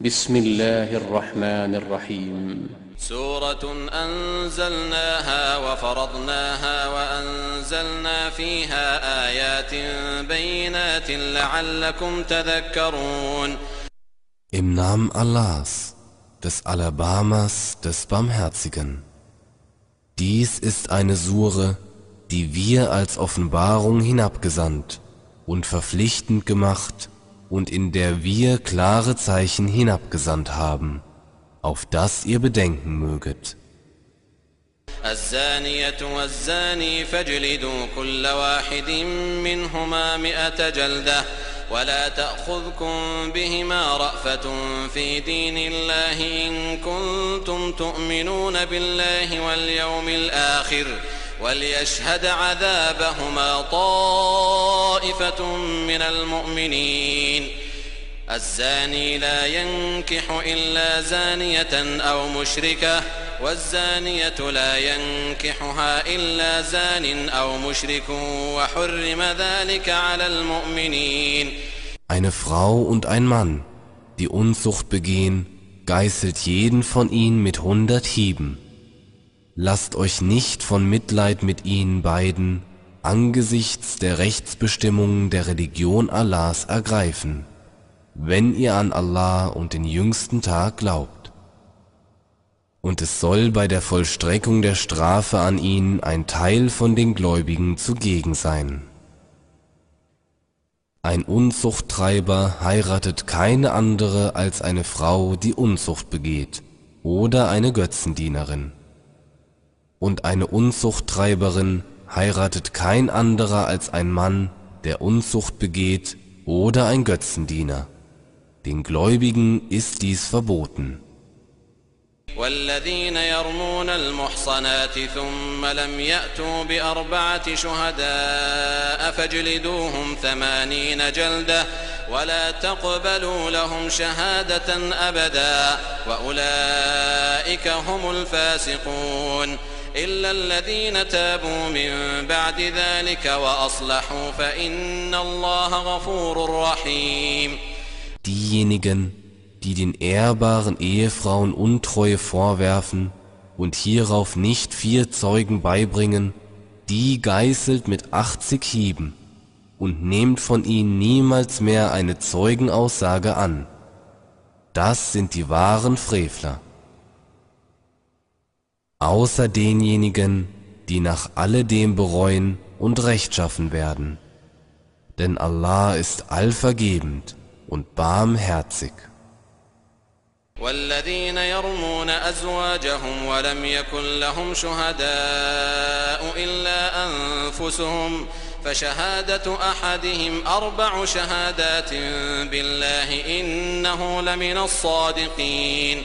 بسم الله الرحمن الرحيم سورة أنزلناها وفرضناها وأنزلنا فيها آيات بينات لعلكم تذكرون Im Namen Allahs, des Alabamas, des Barmherzigen. Dies ist eine Sure, die wir als Offenbarung hinabgesandt und verpflichtend gemacht und in der wir klare Zeichen hinabgesandt haben, auf das ihr bedenken möget. الزانية والزاني فاجلدوا كل واحد منهما مئة جلدة ولا تأخذكم بهما رأفة في دين الله إن كنتم تؤمنون بالله واليوم الآخر وليشهد عذابهما طائفة من المؤمنين الزاني لا ينكح إلا زانية أو مشركة والزانية لا ينكحها إلا زان أو مشرك وحرم ذلك على المؤمنين Eine Frau und ein Mann, die Unzucht begehen, geißelt jeden von ihnen mit hundert Hieben. Lasst euch nicht von Mitleid mit ihnen beiden angesichts der Rechtsbestimmungen der Religion Allahs ergreifen, wenn ihr an Allah und den jüngsten Tag glaubt. Und es soll bei der Vollstreckung der Strafe an ihnen ein Teil von den Gläubigen zugegen sein. Ein Unzuchttreiber heiratet keine andere als eine Frau, die Unzucht begeht, oder eine Götzendienerin Und eine Unzuchttreiberin heiratet kein anderer als ein Mann, der Unzucht begeht, oder ein Götzendiener. Den Gläubigen ist dies verboten. والذين يرمون المحصنات ثم لم يأتوا بأربعة شهداء فاجلدوهم ثمانين جلدة ولا تقبلوا لهم شهادة أبدا وأولئك هم الفاسقون إلا الذين تابوا من بعد ذلك وأصلحوا فإن الله غفور رحيم Diejenigen, die den ehrbaren Ehefrauen Untreue vorwerfen und hierauf nicht vier Zeugen beibringen, die geißelt mit 80 Hieben und nehmt von ihnen niemals mehr eine Zeugenaussage an. Das sind die wahren Frevler. Außer denjenigen, die nach alledem bereuen und rechtschaffen werden. Denn Allah ist allvergebend und barmherzig. والذين يرمون أزواجهم ولم يكن لهم شهداء إلا أنفسهم فشهادة أحدهم أربع شهادات بالله إنه لمن الصادقين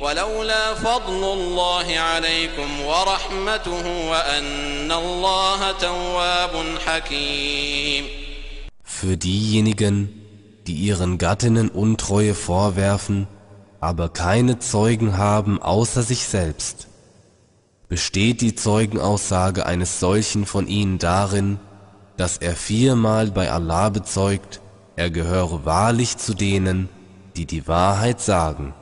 ولولا فضل الله عليكم ورحمته وأن الله تواب حكيم Für diejenigen, die ihren Gattinnen Untreue vorwerfen, aber keine Zeugen haben außer sich selbst. Besteht die Zeugenaussage eines solchen von ihnen darin, dass er viermal bei Allah bezeugt, er gehöre wahrlich zu denen, die die Wahrheit sagen.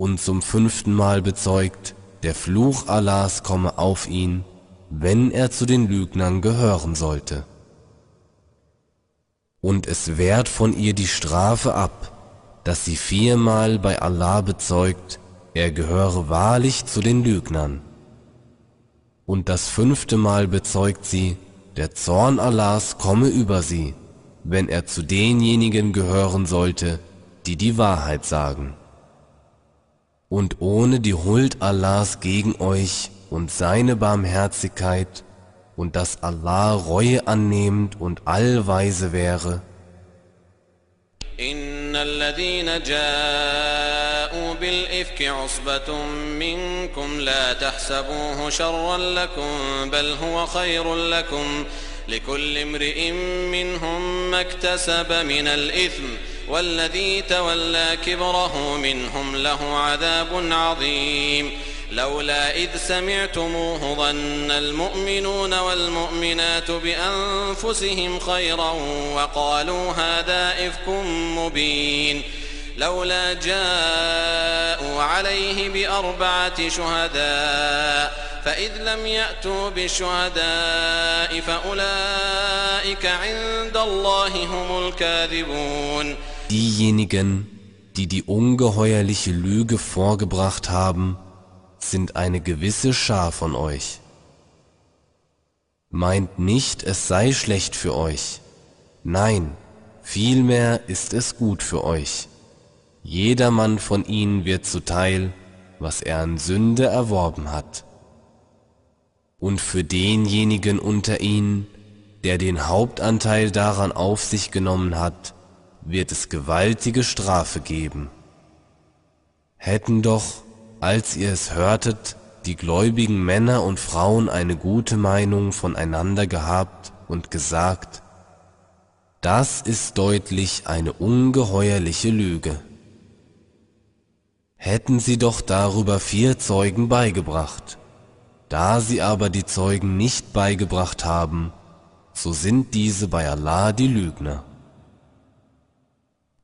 Und zum fünften Mal bezeugt, der Fluch Allahs komme auf ihn, wenn er zu den Lügnern gehören sollte. Und es wehrt von ihr die Strafe ab, dass sie viermal bei Allah bezeugt, er gehöre wahrlich zu den Lügnern. Und das fünfte Mal bezeugt sie, der Zorn Allahs komme über sie, wenn er zu denjenigen gehören sollte, die die Wahrheit sagen Und ohne die Huld Allahs gegen euch und seine Barmherzigkeit und dass Allah Reue annehmend und allweise wäre, إن الذين جاءوا جاءوا بالإفك عصبة منكم لا تحسبوه شرا لكم بل هو خير لكم لكل امرئ منهم ما اكتسب من الإثم والذي تولى كبره منهم له عذاب عظيم. لولا إذ سمعتموه ظن المؤمنون والمؤمنات بأنفسهم خيرا وقالوا هذا إفك مبين. لولا جاءوا عليه بأربعة شهداء فإذ لم يأتوا بالشهداء فأولئك عند الله هم الكاذبون. Diejenigen, die die ungeheuerliche Lüge vorgebracht haben, sind eine gewisse Schar von euch. Meint nicht, es sei schlecht für euch. Nein, vielmehr ist es gut für euch. Jedermann von ihnen wird zuteil, was er an Sünde erworben hat. Und für denjenigen unter ihnen, der den Hauptanteil daran auf sich genommen hat, wird es gewaltige Strafe geben. Hätten doch als ihr es hörtet, die gläubigen Männer und Frauen eine gute Meinung voneinander gehabt und gesagt, das ist deutlich eine ungeheuerliche Lüge. Hätten sie doch darüber vier Zeugen beigebracht. Da sie aber die Zeugen nicht beigebracht haben, so sind diese bei Allah die Lügner.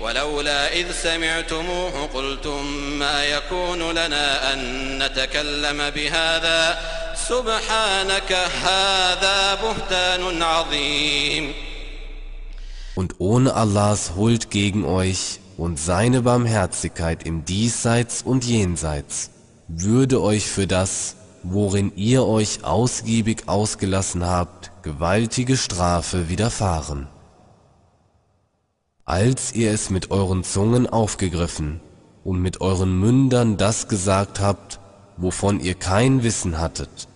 ولولا إذ سمعتموه قلتم ما يكون لنا أن نتكلم بهذا سبحانك هذا بهتان عظيم Und ohne Allahs Huld gegen euch und seine Barmherzigkeit im Diesseits und Jenseits würde euch für das, worin ihr euch ausgiebig ausgelassen habt, gewaltige Strafe widerfahren als ihr es mit euren Zungen aufgegriffen und mit euren Mündern das gesagt habt, wovon ihr kein Wissen hattet,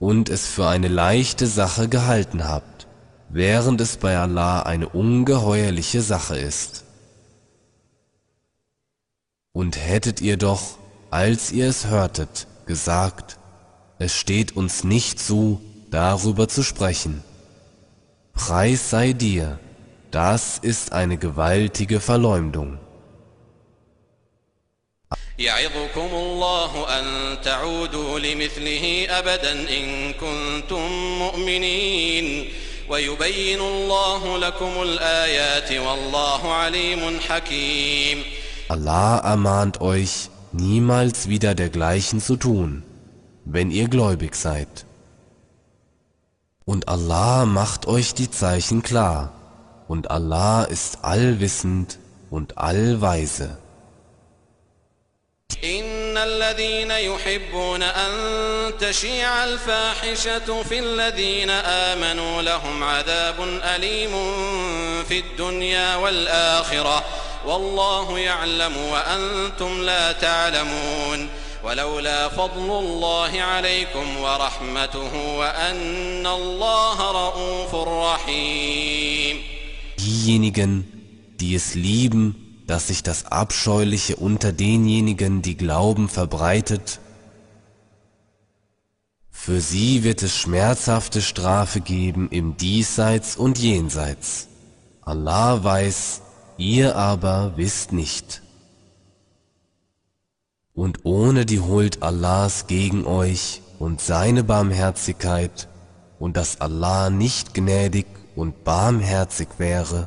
und es für eine leichte Sache gehalten habt, während es bei Allah eine ungeheuerliche Sache ist. Und hättet ihr doch, als ihr es hörtet, gesagt, es steht uns nicht zu, darüber zu sprechen. Preis sei dir, Das ist eine gewaltige Verleumdung. يعظكم الله أن تعودوا لمثله أبدا إن كنتم مؤمنين ويبين الله لكم الآيات والله عليم حكيم Allah ermahnt euch, niemals wieder dergleichen zu tun, wenn ihr gläubig seid. Und Allah macht euch die Zeichen klar Und Allah ist allwissend und allweise. إن الذين يحبون أن تشيع الفاحشة في الذين آمنوا لهم عذاب أليم في الدنيا والآخرة والله يعلم وأنتم لا تعلمون ولولا فضل الله عليكم ورحمته وأن الله رؤوف رحيم Diejenigen, die es lieben, dass sich das Abscheuliche unter denjenigen, die glauben, verbreitet, für sie wird es schmerzhafte Strafe geben im Diesseits und Jenseits. Allah weiß, ihr aber wisst nicht. Und ohne die Huld Allahs gegen euch und seine Barmherzigkeit und dass Allah nicht gnädig und barmherzig wäre.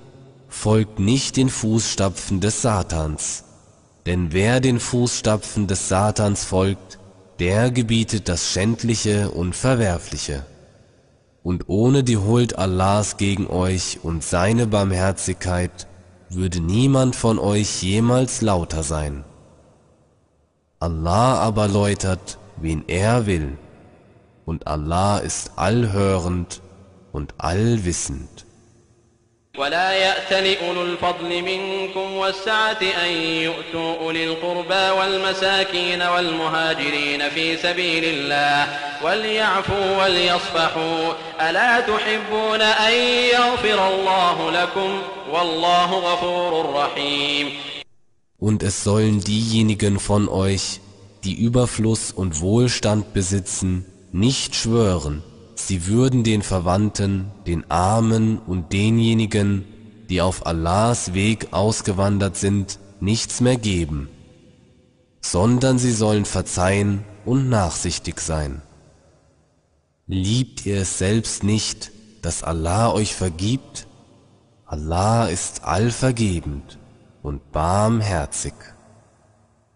folgt nicht den Fußstapfen des Satans, denn wer den Fußstapfen des Satans folgt, der gebietet das Schändliche und Verwerfliche. Und ohne die Huld Allahs gegen euch und seine Barmherzigkeit würde niemand von euch jemals lauter sein. Allah aber läutert, wen er will, und Allah ist allhörend und allwissend. ولا يأت لأولو الفضل منكم والسعة أن يؤتوا أولي القربى والمساكين والمهاجرين في سبيل الله وليعفوا وليصفحوا. ألا تحبون أن يغفر الله لكم؟ والله غفور رحيم. Und es sollen diejenigen von euch, die Überfluss und Wohlstand besitzen, nicht schwören, sie würden den Verwandten, den Armen und denjenigen, die auf Allahs Weg ausgewandert sind, nichts mehr geben, sondern sie sollen verzeihen und nachsichtig sein. Liebt ihr es selbst nicht, dass Allah euch vergibt? Allah ist allvergebend und barmherzig.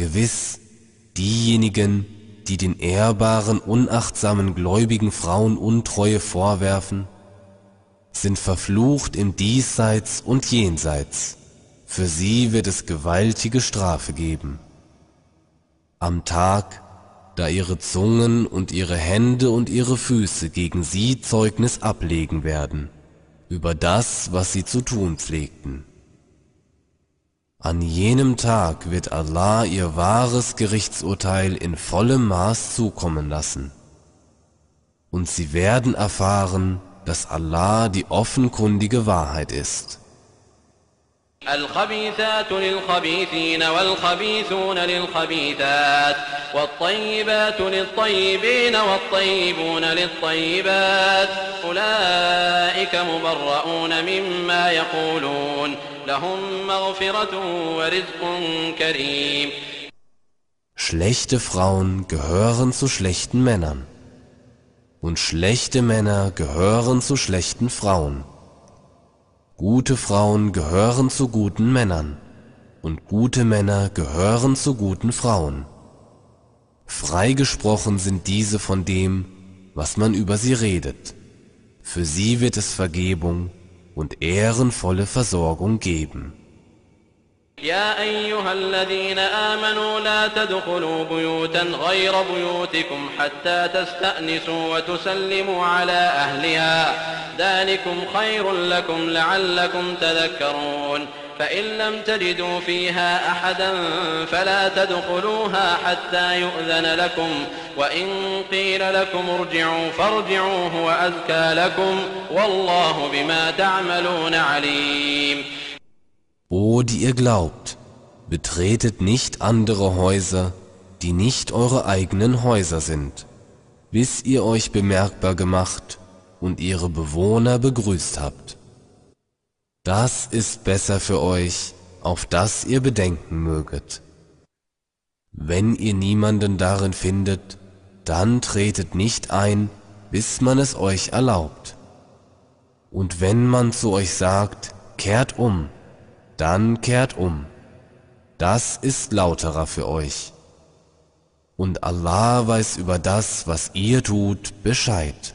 Gewiss, diejenigen, die den ehrbaren, unachtsamen gläubigen Frauen Untreue vorwerfen, sind verflucht im Diesseits und Jenseits. Für sie wird es gewaltige Strafe geben. Am Tag, da ihre Zungen und ihre Hände und ihre Füße gegen sie Zeugnis ablegen werden, über das, was sie zu tun pflegten. An jenem Tag wird Allah ihr wahres Gerichtsurteil in vollem Maß zukommen lassen. Und sie werden erfahren, dass Allah die offenkundige Wahrheit ist. الخبيثات للخبيثين والخبيثون للخبيثات والطيبات للطيبين والطيبون للطيبات أولئك مبرؤون مما يقولون Schlechte Frauen gehören zu schlechten Männern und schlechte Männer gehören zu schlechten Frauen. Gute Frauen gehören zu guten Männern und gute Männer gehören zu guten Frauen. Freigesprochen sind diese von dem, was man über sie redet. Für sie wird es Vergebung und ehrenvolle Versorgung geben. يا أيها الذين آمنوا لا تدخلوا بيوتا غير بيوتكم حتى تستأنسوا وتسلموا على أهلها ذلكم خير لكم لعلكم تذكرون فإن لم تجدوا فيها أحدا فلا تدخلوها حتى يؤذن لكم وإن قيل لكم ارجعوا فارجعوا هو أزكى لكم والله بما تعملون عليم O, die ihr glaubt, betretet nicht andere Häuser, die nicht eure eigenen Häuser sind, bis ihr euch bemerkbar gemacht und ihre Bewohner begrüßt habt. Das ist besser für euch, auf das ihr bedenken möget. Wenn ihr niemanden darin findet, dann tretet nicht ein, bis man es euch erlaubt. Und wenn man zu euch sagt, kehrt um, dann kehrt um. Das ist lauterer für euch. Und Allah weiß über das, was ihr tut, Bescheid.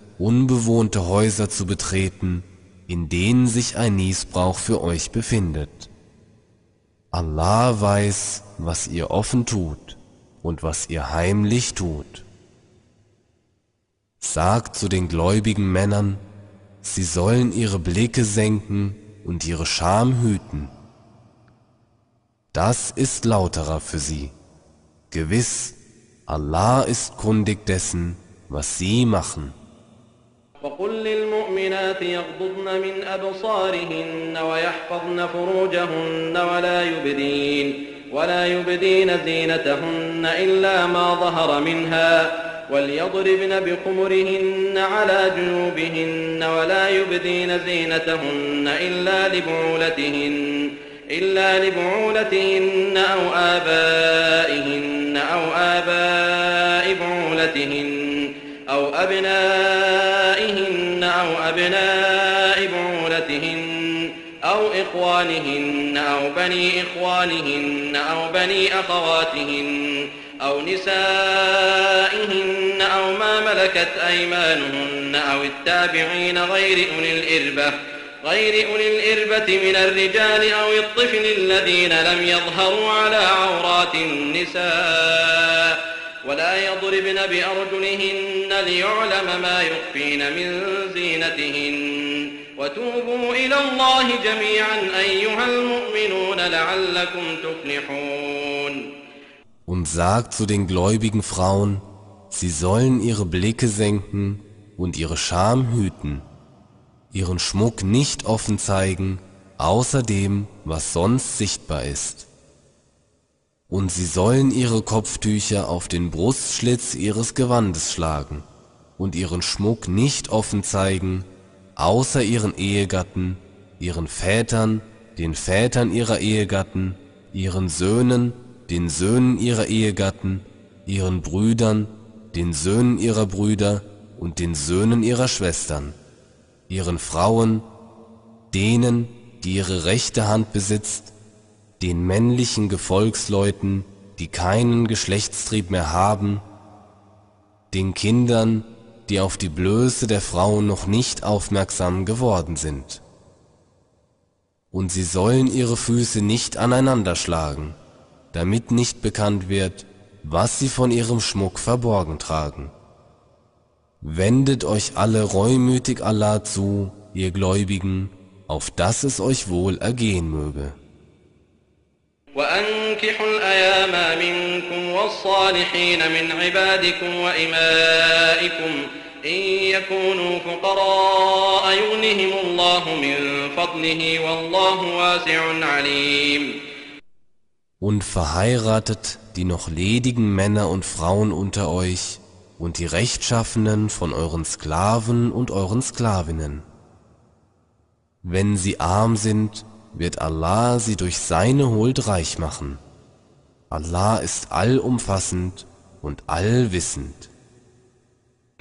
unbewohnte Häuser zu betreten, in denen sich ein Niesbrauch für euch befindet. Allah weiß, was ihr offen tut und was ihr heimlich tut. Sagt zu den gläubigen Männern, sie sollen ihre Blicke senken und ihre Scham hüten. Das ist lauterer für sie. Gewiss, Allah ist kundig dessen, was sie machen. وقل للمؤمنات يغضضن من أبصارهن ويحفظن فروجهن ولا يبدين ولا يبدين زينتهن إلا ما ظهر منها وليضربن بخمرهن على جنوبهن ولا يبدين زينتهن إلا لبعولتهن إلا لبعولتهن أو آبائهن أو آباء بعولتهن أو أبنائهن أبناء بعولتهن أو إخوانهن أو بني إخوانهن أو بني أخواتهن أو نسائهن أو ما ملكت أيمانهن أو التابعين غير أولي الإربة غير أولي الإربة من الرجال أو الطفل الذين لم يظهروا على عورات النساء ولا يضربن بأرجلهن ليعلم ما يخفين من زينتهن وتوبوا إلى الله جميعا أيها المؤمنون لعلكم تفلحون Und sagt zu den gläubigen Frauen, sie sollen ihre Blicke senken und ihre Scham hüten ihren Schmuck nicht offen zeigen, außer dem, was sonst sichtbar ist. Und sie sollen ihre Kopftücher auf den Brustschlitz ihres Gewandes schlagen und ihren Schmuck nicht offen zeigen, außer ihren Ehegatten, ihren Vätern, den Vätern ihrer Ehegatten, ihren Söhnen, den Söhnen ihrer Ehegatten, ihren Brüdern, den Söhnen ihrer Brüder und den Söhnen ihrer Schwestern ihren Frauen, denen, die ihre rechte Hand besitzt, den männlichen Gefolgsleuten, die keinen Geschlechtstrieb mehr haben, den Kindern, die auf die Blöße der Frauen noch nicht aufmerksam geworden sind. Und sie sollen ihre Füße nicht aneinander schlagen, damit nicht bekannt wird, was sie von ihrem Schmuck verborgen tragen. Wendet euch alle reumütig Allah zu, ihr Gläubigen, auf dass es euch wohl ergehen möge. وأنكحوا الأيام منكم والصالحين من عبادكم وإمائكم إن يكونوا فقراء يغنهم الله من فضله والله واسع عليم Und verheiratet die noch ledigen Männer und Frauen unter euch, und die Rechtschaffenen von euren Sklaven und euren Sklavinnen. Wenn sie arm sind, wird Allah sie durch seine Huld reich machen. Allah ist allumfassend und allwissend.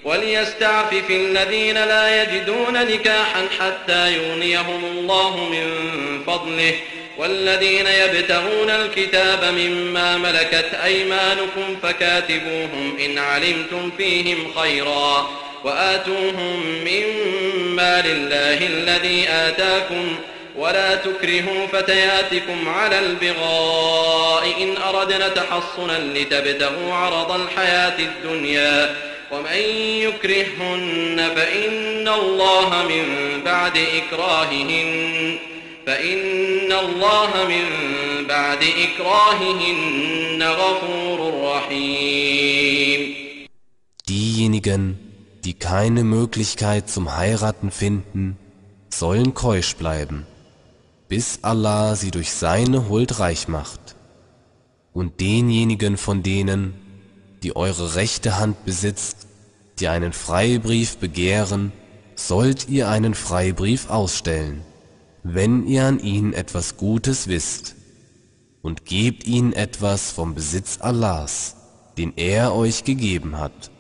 وليستعفف الذين لا يجدون نكاحا حتى يغنيهم الله من فضله والذين يبتغون الكتاب مما ملكت أيمانكم فكاتبوهم إن علمتم فيهم خيرا وآتوهم مما لله الذي آتاكم ولا تكرهوا فتياتكم على البغاء إن أردنا تحصنا لتبتغوا عرض الحياة الدنيا ومن يكرههن فإن الله من بعد إكراههن فإن الله من بعد إكراههن غفور رحيم Diejenigen, die keine Möglichkeit zum Heiraten finden, sollen keusch bleiben, bis Allah sie durch seine Huld reich macht. Und denjenigen von denen, die eure rechte Hand besitzt, die einen Freibrief begehren, sollt ihr einen Freibrief ausstellen wenn ihr an ihnen etwas Gutes wisst, und gebt ihnen etwas vom Besitz Allahs, den er euch gegeben hat.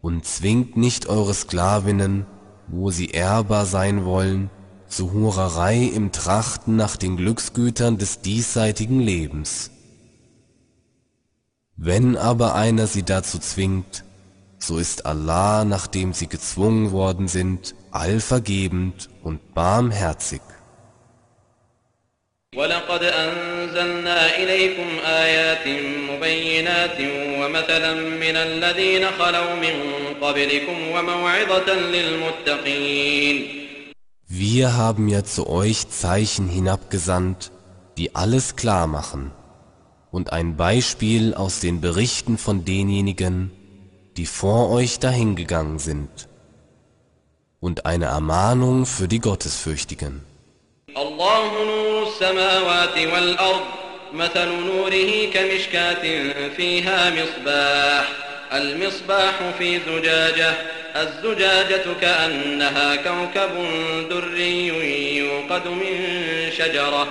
Und zwingt nicht eure Sklavinnen, wo sie ehrbar sein wollen, zu Hurerei im Trachten nach den Glücksgütern des diesseitigen Lebens. Wenn aber einer sie dazu zwingt, so ist Allah, nachdem sie gezwungen worden sind, allvergebend und barmherzig. ولقد أنزلنا إليكم آيات مبينات ومثلا من الذين خلوا من قبلكم وموعظة للمتقين Wir haben ja zu euch Zeichen hinabgesandt, die alles klar machen, und ein Beispiel aus den Berichten von denjenigen, die vor euch dahingegangen sind, und eine Ermahnung für die Gottesfürchtigen. الله نور السماوات والأرض مثل نوره كمشكاة فيها مصباح المصباح في زجاجة الزجاجة كأنها كوكب دري يوقد من شجرة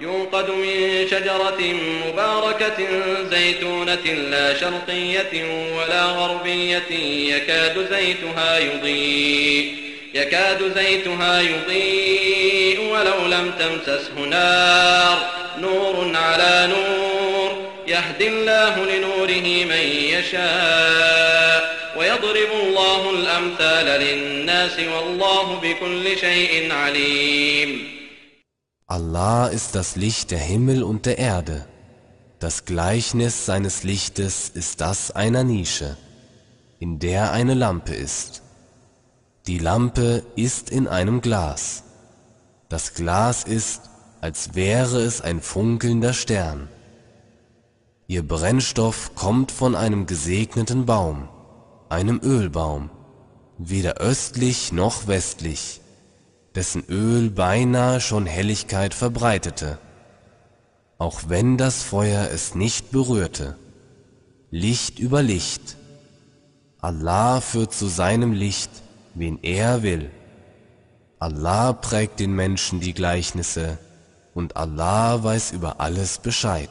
يوقد من شجرة مباركة زيتونة لا شرقية ولا غربية يكاد زيتها يضيء يكاد زيتها يضيء ولو لم تمسسه نار نور على نور يهدي الله لنوره من يشاء. ويضرب الله الأمثال للناس والله بكل شيء عليم Allah ist das Licht der Himmel und der Erde. Das Gleichnis seines Lichtes ist das einer Nische, in der eine Lampe ist. Die Lampe ist in einem Glas. Das Glas ist, als wäre es ein funkelnder Stern. Ihr Brennstoff kommt von einem gesegneten Baum, einem Ölbaum, weder östlich noch westlich, dessen Öl beinahe schon Helligkeit verbreitete, auch wenn das Feuer es nicht berührte. Licht über Licht. Allah führt zu seinem Licht wen er will. Allah prägt den Menschen die Gleichnisse und Allah weiß über alles Bescheid.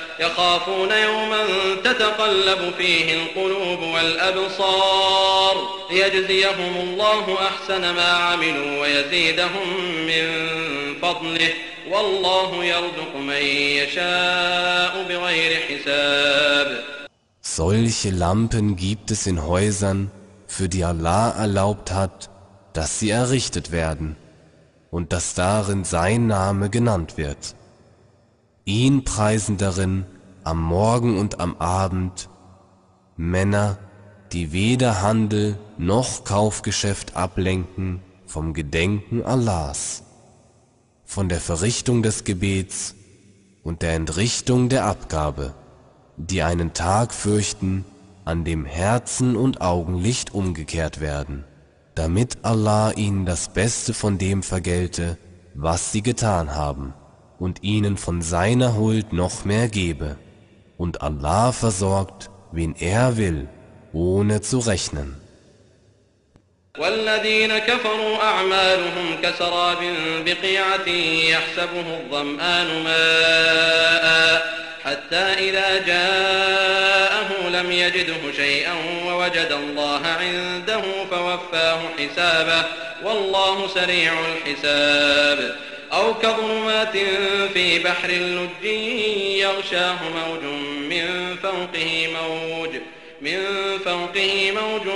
يخافون يوما تتقلب فيه القلوب والأبصار ليجزيهم الله أحسن ما عملوا ويزيدهم من فضله والله يرزق من يشاء بغير حساب Solche Lampen gibt es in Häusern, für die Allah erlaubt hat, dass sie errichtet werden und dass darin sein Name genannt wird. Ihn preisen darin am Morgen und am Abend Männer, die weder Handel noch Kaufgeschäft ablenken vom Gedenken Allahs, von der Verrichtung des Gebets und der Entrichtung der Abgabe, die einen Tag fürchten, an dem Herzen und Augenlicht umgekehrt werden, damit Allah ihnen das Beste von dem vergelte, was sie getan haben und ihnen von seiner Huld noch mehr gebe. Und Allah versorgt, wen er will, ohne zu rechnen. والذين كفروا أعمالهم كسراب بقيعة يحسبه الظمآن ماء حتى إذا جاءه لم يجده شيئا ووجد الله عنده فوفاه حسابه والله سريع الحساب أو كظلمات في بحر لج يغشاه موج من فوقه موج من فوقه موج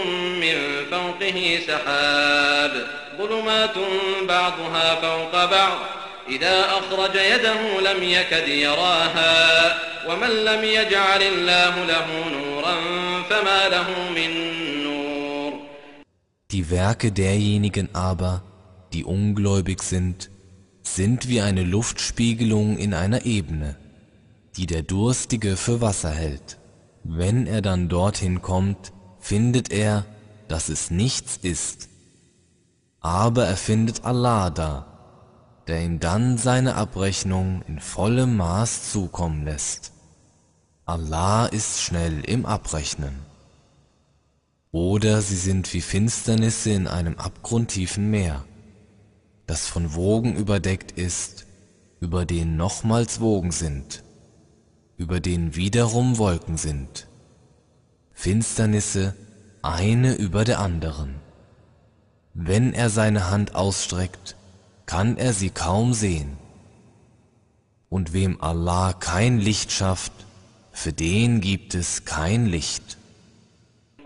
من فوقه سحاب ظلمات بعضها فوق بعض إذا أخرج يده لم يكد يراها ومن لم يجعل الله له نورا فما له من نور Die Werke derjenigen aber, die ungläubig sind, sind wie eine Luftspiegelung in einer Ebene, die der Durstige für Wasser hält. Wenn er dann dorthin kommt, findet er, dass es nichts ist. Aber er findet Allah da, der ihm dann seine Abrechnung in vollem Maß zukommen lässt. Allah ist schnell im Abrechnen. Oder sie sind wie Finsternisse in einem abgrundtiefen Meer, das von Wogen überdeckt ist, über denen nochmals Wogen sind, über denen wiederum Wolken sind. Finsternisse eine über der anderen. Wenn er seine Hand ausstreckt, kann er sie kaum sehen. Und wem Allah kein Licht schafft, für den gibt es kein Licht.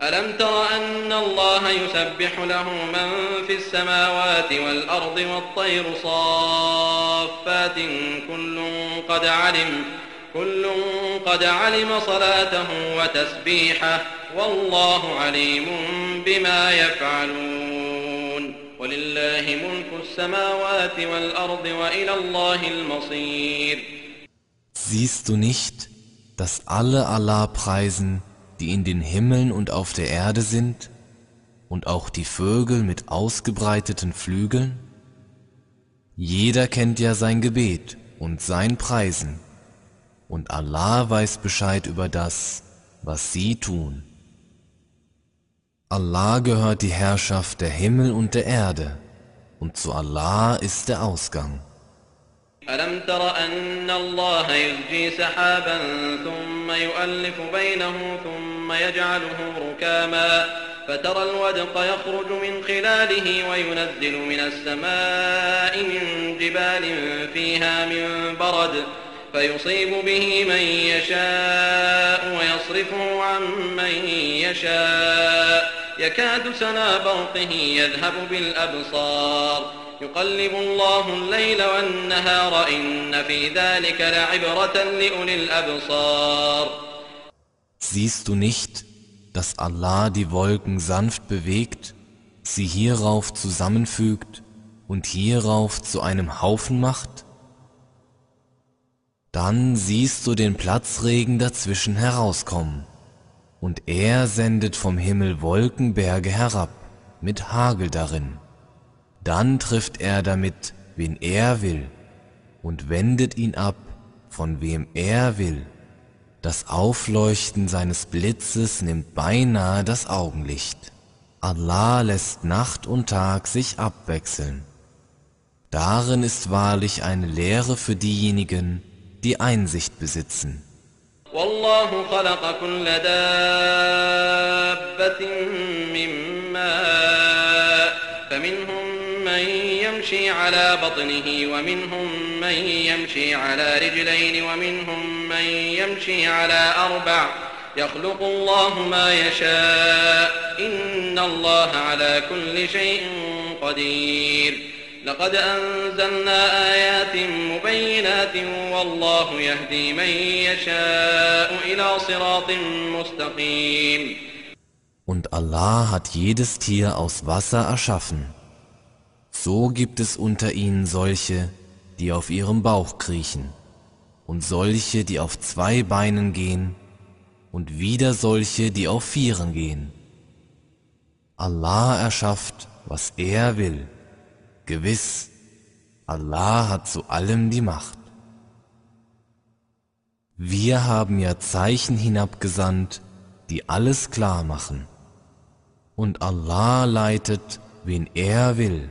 ألم تر أن الله يسبح له من في السماوات والأرض والطير صافات كل قد علم كل قد علم صلاته وتسبيحه والله عليم بما يفعلون. ولله ملك السماوات والأرض وإلى الله المصير. Siehst du nicht, dass alle Allah preisen, die in den Himmeln und auf der Erde sind, und auch die Vögel mit ausgebreiteten Flügeln? Jeder kennt ja sein Gebet und sein Preisen, und Allah weiß Bescheid über das, was sie tun. Allah gehört die Herrschaft der Himmel und der Erde, und zu Allah ist der Ausgang. ألم تر أن الله يزجي سحابا ثم يؤلف بينه ثم يجعله ركاما فترى الودق يخرج من خلاله وينزل من السماء من جبال فيها من برد فيصيب به من يشاء ويصرفه عن من يشاء. يكاد سنا برقه يذهب بالأبصار. يقلب الله الليل والنهار إن في ذلك لعبرة لأولي الأبصار Siehst du nicht, dass Allah die Wolken sanft bewegt, sie hierauf zusammenfügt und hierauf zu einem Haufen macht? Dann siehst du den Platzregen dazwischen herauskommen, und er sendet vom Himmel Wolkenberge herab, mit Hagel darin. Dann trifft er damit, wen er will, und wendet ihn ab, von wem er will. Das Aufleuchten seines Blitzes nimmt beinahe das Augenlicht. Allah lässt Nacht und Tag sich abwechseln. Darin ist wahrlich eine Lehre für diejenigen, die Einsicht besitzen. والله خلق كل دابة من ماء فمنهم من يمشي على بطنه ومنهم من يمشي على رجلين ومنهم من يمشي على أربع. يخلق الله ما يشاء. إن الله على كل شيء قدير. لقد أنزلنا آيات مبينات والله يهدي من يشاء إلى صراط مستقيم. Und Allah hat jedes Tier aus Wasser erschaffen. So gibt es unter ihnen solche, die auf ihrem Bauch kriechen, und solche, die auf zwei Beinen gehen, und wieder solche, die auf vieren gehen. Allah erschafft, was er will. Gewiss, Allah hat zu allem die Macht. Wir haben ja Zeichen hinabgesandt, die alles klar machen. Und Allah leitet, wen er will,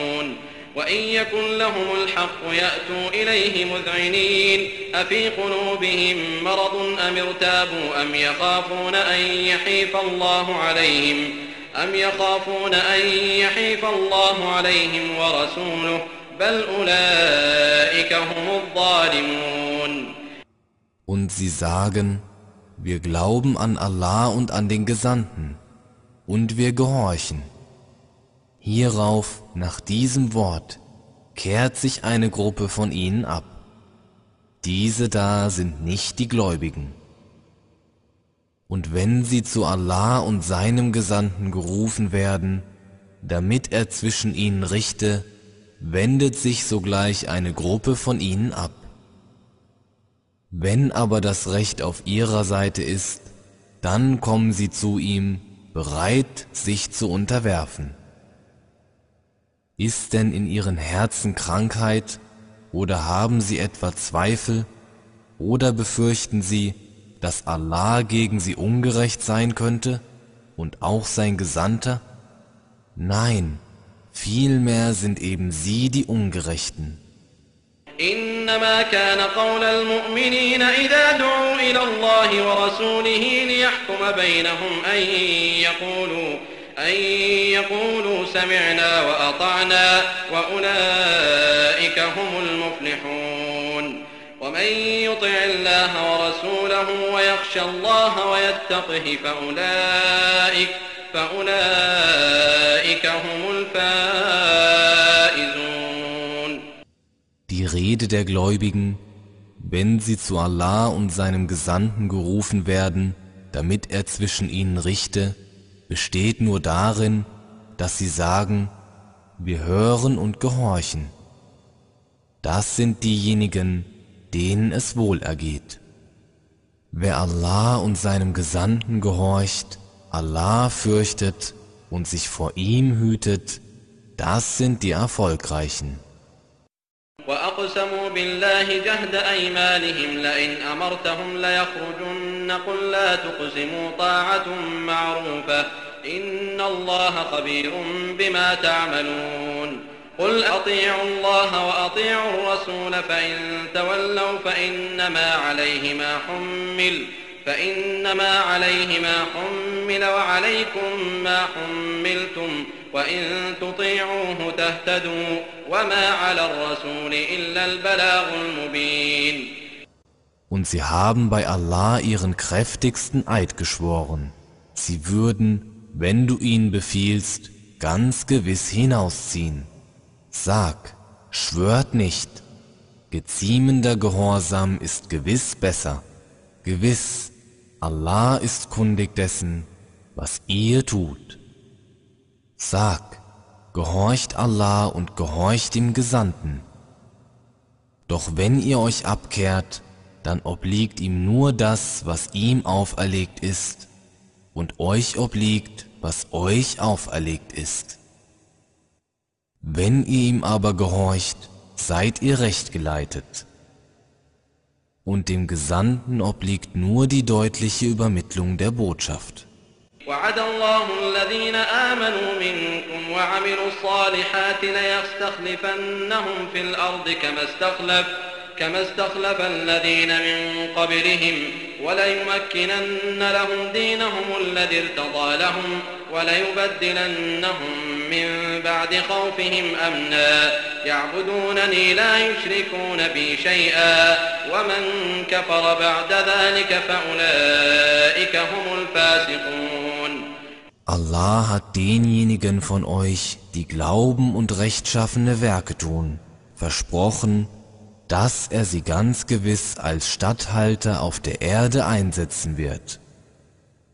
وإن يكن لهم الحق يأتوا إليه مذعنين أفي قلوبهم مرض أم ارتابوا أم يخافون أن يحيف الله عليهم أم يخافون أن يحيف الله عليهم ورسوله بل أولئك هم الظالمون Und sie sagen, wir glauben an Allah und an den Gesandten, und wir gehorchen. Hierauf, nach diesem Wort, kehrt sich eine Gruppe von ihnen ab. Diese da sind nicht die Gläubigen. Und wenn sie zu Allah und seinem Gesandten gerufen werden, damit er zwischen ihnen richte, wendet sich sogleich eine Gruppe von ihnen ab. Wenn aber das Recht auf ihrer Seite ist, dann kommen sie zu ihm, bereit, sich zu unterwerfen. Ist denn in ihren Herzen Krankheit oder haben sie etwa Zweifel oder befürchten sie, dass Allah gegen sie ungerecht sein könnte und auch sein Gesandter? Nein, vielmehr sind eben sie die Ungerechten. إنما كان قول المؤمنين إذا دعوا إلى الله ورسوله ليحكم بينهم أن يقولوا أن يقولوا سمعنا وأطعنا وأولئك هم المفلحون ومن يطع الله ورسوله ويخشى الله ويتقه فأولئك فأولئك هم الفائزون Die Rede der Gläubigen, wenn sie zu Allah und seinem Gesandten gerufen werden, damit er zwischen ihnen richte, besteht nur darin, dass sie sagen, wir hören und gehorchen. Das sind diejenigen, denen es wohl ergeht. Wer Allah und seinem Gesandten gehorcht, Allah fürchtet und sich vor ihm hütet, das sind die Erfolgreichen. وأقسموا بالله جهد أيمانهم لئن أمرتهم ليخرجن قل لا تقسموا طاعة معروفة إن الله خبير بما تعملون قل أطيعوا الله وأطيعوا الرسول فإن تولوا فإنما عليه ما حمل فإنما عليه ما حمل وعليكم ما حملتم وإن تطيعوه تهتدوا وما على الرسول إلا البلاغ المبين Und sie haben bei Allah ihren kräftigsten Eid geschworen. Sie würden, wenn du ihnen befiehlst, ganz gewiss hinausziehen. Sag, schwört nicht. Geziemender Gehorsam ist gewiss besser. Gewiss, Allah ist kundig dessen, was ihr tut. Sag, gehorcht Allah und gehorcht dem Gesandten. Doch wenn ihr euch abkehrt, dann obliegt ihm nur das, was ihm auferlegt ist, und euch obliegt, was euch auferlegt ist. Wenn ihr ihm aber gehorcht, seid ihr recht geleitet. Und dem Gesandten obliegt nur die deutliche Übermittlung der Botschaft. وعد الله الذين آمنوا منكم وعملوا الصالحات ليستخلفنهم في الأرض كما استخلف كما استخلف الذين من قبلهم وليمكنن لهم دينهم الذي ارتضى لهم وليبدلنهم من بعد خوفهم أمنا. يعبدونني لا يشركون بي شيئا. ومن كفر بعد ذلك فأولئك هم الفاسقون. Allah hat denjenigen von euch, die glauben und rechtschaffene Werke tun, versprochen, dass er sie ganz gewiss als Statthalter auf der Erde einsetzen wird,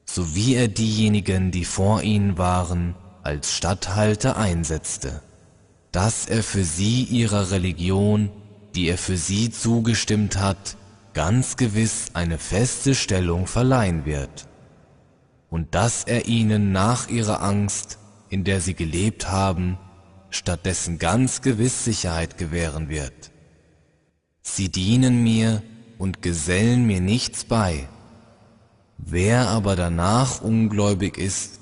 so wie er diejenigen, die vor ihnen waren, als Statthalter einsetzte, dass er für sie ihrer Religion, die er für sie zugestimmt hat, ganz gewiss eine feste Stellung verleihen wird. Und dass er ihnen nach ihrer Angst, in der sie gelebt haben, stattdessen ganz gewiss Sicherheit gewähren wird. Sie dienen mir und gesellen mir nichts bei. Wer aber danach ungläubig ist,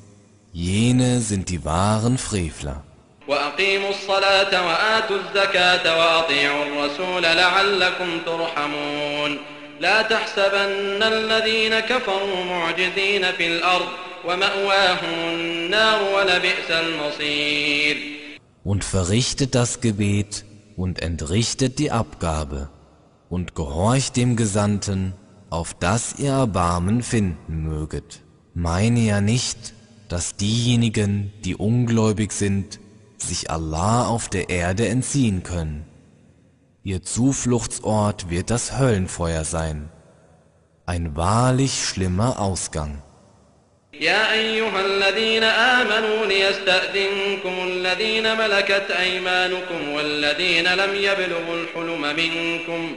jene sind die wahren Frevler. وأقيموا الصلاة وآتوا الزكاة وأطيعوا الرسول لعلكم ترحمون لا تحسبن الذين كفروا معجزين في الأرض ومأواهم النار ولبئس المصير Und verrichtet das Gebet und entrichtet die Abgabe und gehorcht dem Gesandten, auf das ihr Erbarmen finden möget. Meine ja nicht, dass diejenigen, die ungläubig sind, sich Allah auf der Erde entziehen können. Ihr Zufluchtsort wird das Höllenfeuer sein. Ein wahrlich schlimmer Ausgang. يا أيها الذين آمنوا ليستأذنكم الذين ملكت أيمانكم والذين لم يبلغوا الحلم منكم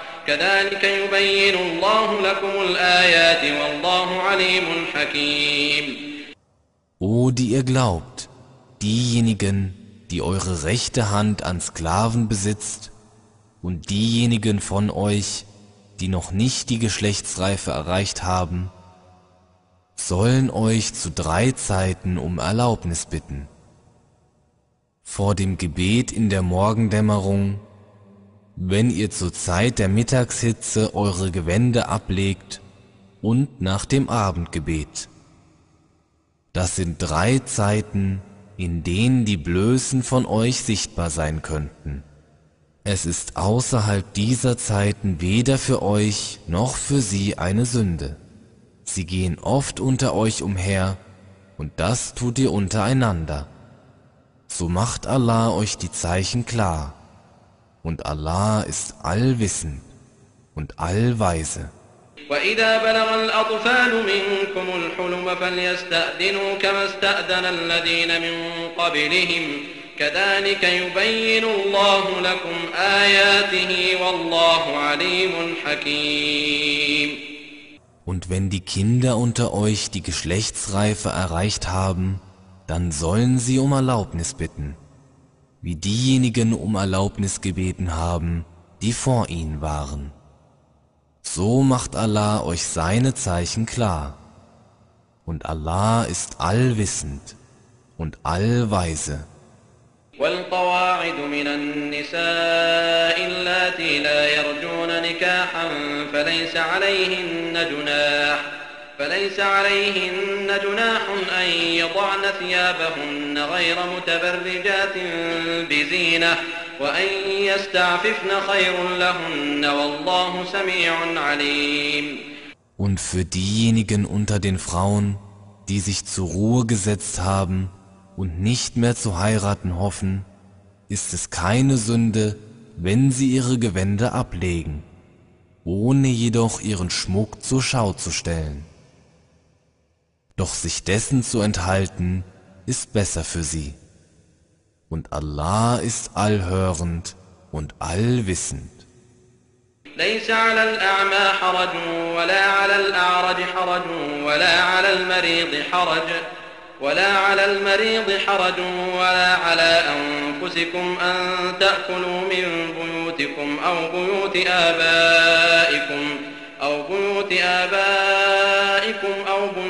كذلك يبين الله لكم الآيات والله عليم حكيم O, die ihr glaubt, diejenigen, die eure rechte Hand an Sklaven besitzt und diejenigen von euch, die noch nicht die Geschlechtsreife erreicht haben, sollen euch zu drei Zeiten um Erlaubnis bitten. Vor dem Gebet in der Morgendämmerung, wenn ihr zur Zeit der Mittagshitze eure Gewände ablegt und nach dem Abendgebet. Das sind drei Zeiten, in denen die Blößen von euch sichtbar sein könnten. Es ist außerhalb dieser Zeiten weder für euch noch für sie eine Sünde. Sie gehen oft unter euch umher, und das tut ihr untereinander. So macht Allah euch die Zeichen klar, und Allah ist allwissend und allweise. وإذا بلغ الأطفال منكم الحلم فليستأذنوا كما استأذن الذين من قبلهم كذلك يبين الله لكم آياته والله عليم حكيم Und wenn die Kinder unter euch die Geschlechtsreife erreicht haben, dann sollen sie um Erlaubnis bitten, wie diejenigen um Erlaubnis gebeten haben, die vor ihnen waren. So macht Allah euch seine Zeichen klar. Und Allah ist allwissend und allweise. والقواعد من النساء اللاتي لا يرجون نكاحا فليس عليهن جناح فليس عليهن جناح أن يضعن ثيابهن غير متبرجات بزينة وأن يستعففن خير لهن والله سميع عليم Und für diejenigen unter den Frauen, die sich zur Ruhe gesetzt haben, und nicht mehr zu heiraten hoffen, ist es keine Sünde, wenn sie ihre Gewänder ablegen, ohne jedoch ihren Schmuck zur Schau zu stellen. Doch sich dessen zu enthalten, ist besser für sie. Und Allah ist allhörend und allwissend. ليس على الأعمى حرج ولا على الأعرج حرج ولا على المريض حرج ولا على المريض حرج ولا على أنفسكم أن تأكلوا من بيوتكم أو بيوت آبائكم أو بيوت آبائكم أو بيوت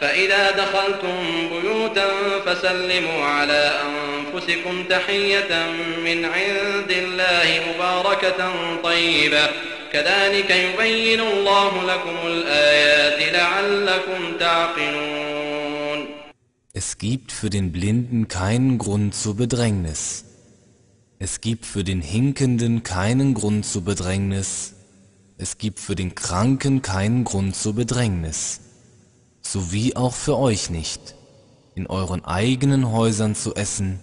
فإذا دخلتم بيوتا فسلموا على أنفسكم تحية من عند الله مباركة طيبة كذلك يبين الله لكم الآيات لعلكم تعقلون Es gibt für den Blinden keinen Grund zur Bedrängnis. Es gibt für den Hinkenden keinen Grund zur Bedrängnis. Es gibt für den Kranken keinen Grund zur Bedrängnis. Sowie auch für euch nicht, in euren eigenen Häusern zu essen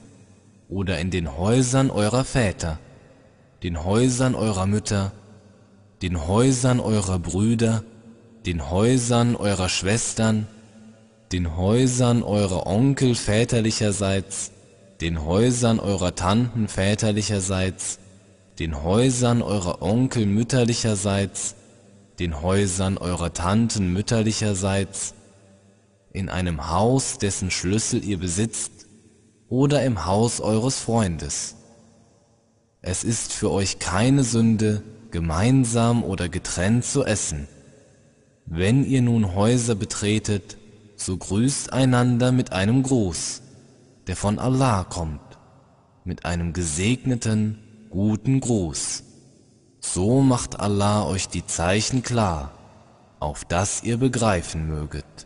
oder in den Häusern eurer Väter, den Häusern eurer Mütter, den Häusern eurer Brüder, den Häusern eurer Schwestern, den Häusern eurer Onkel väterlicherseits, den Häusern eurer Tanten väterlicherseits, den Häusern eurer Onkel mütterlicherseits, den Häusern eurer Tanten mütterlicherseits, in einem Haus, dessen Schlüssel ihr besitzt, oder im Haus eures Freundes. Es ist für euch keine Sünde, gemeinsam oder getrennt zu essen. Wenn ihr nun Häuser betretet, so grüßt einander mit einem Gruß, der von Allah kommt, mit einem gesegneten, guten Gruß. So macht Allah euch die Zeichen klar, auf dass ihr begreifen möget.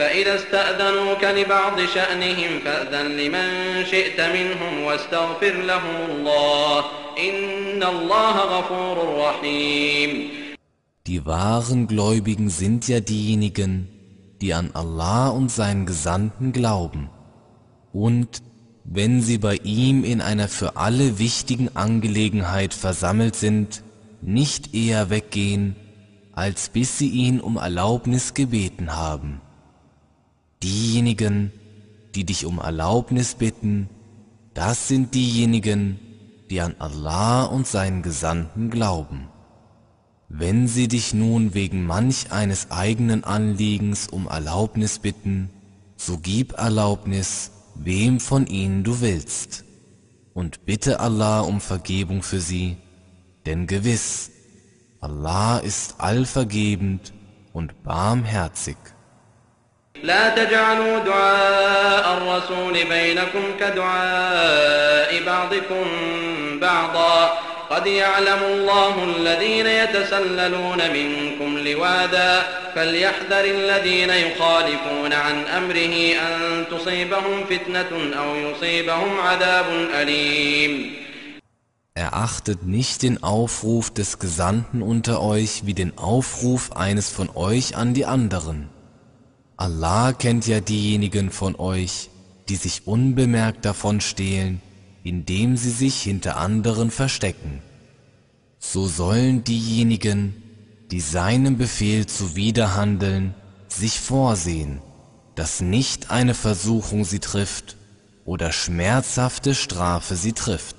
فإذا استأذنوك لبعض شأنهم فأذن لمن شئت منهم واستغفر لهم الله إن الله غفور رحيم Die wahren Gläubigen sind ja diejenigen, die an Allah und seinen Gesandten glauben und wenn sie bei ihm in einer für alle wichtigen Angelegenheit versammelt sind, nicht eher weggehen, als bis sie ihn um Erlaubnis gebeten haben. Diejenigen, die dich um Erlaubnis bitten, das sind diejenigen, die an Allah und seinen Gesandten glauben. Wenn sie dich nun wegen manch eines eigenen Anliegens um Erlaubnis bitten, so gib Erlaubnis, wem von ihnen du willst, und bitte Allah um Vergebung für sie, denn gewiss, Allah ist allvergebend und barmherzig. لا تجعلوا دعاء الرسول بينكم كدعاء بعضكم بعضا. قد يعلم الله الذين يتسللون منكم لواذا. فليحذر الذين يخالفون عن أمره أن تصيبهم فتنة أو يصيبهم عذاب أليم. Erachtet nicht den Aufruf des Gesandten unter euch wie den Aufruf eines von euch an die anderen. Allah kennt ja diejenigen von euch, die sich unbemerkt davon stehlen, indem sie sich hinter anderen verstecken. So sollen diejenigen, die seinem Befehl zuwiderhandeln, sich vorsehen, dass nicht eine Versuchung sie trifft oder schmerzhafte Strafe sie trifft.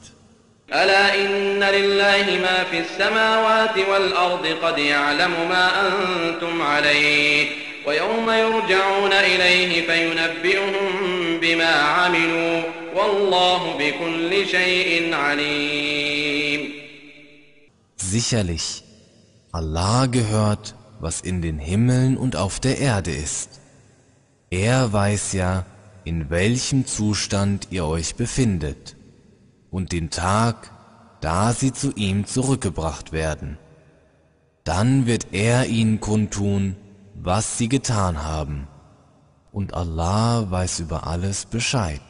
ألا إن لله ما في السماوات والأرض قد يعلم ما أنتم عليه ويوم يرجعون إليه فينبئهم بما عملوا والله بكل شيء عليم Sicherlich, Allah gehört, was in den Himmeln und auf der Erde ist. Er weiß ja, in welchem Zustand ihr euch befindet und den Tag, da sie zu ihm zurückgebracht werden. Dann wird er ihnen kundtun, was sie getan haben, und Allah weiß über alles Bescheid.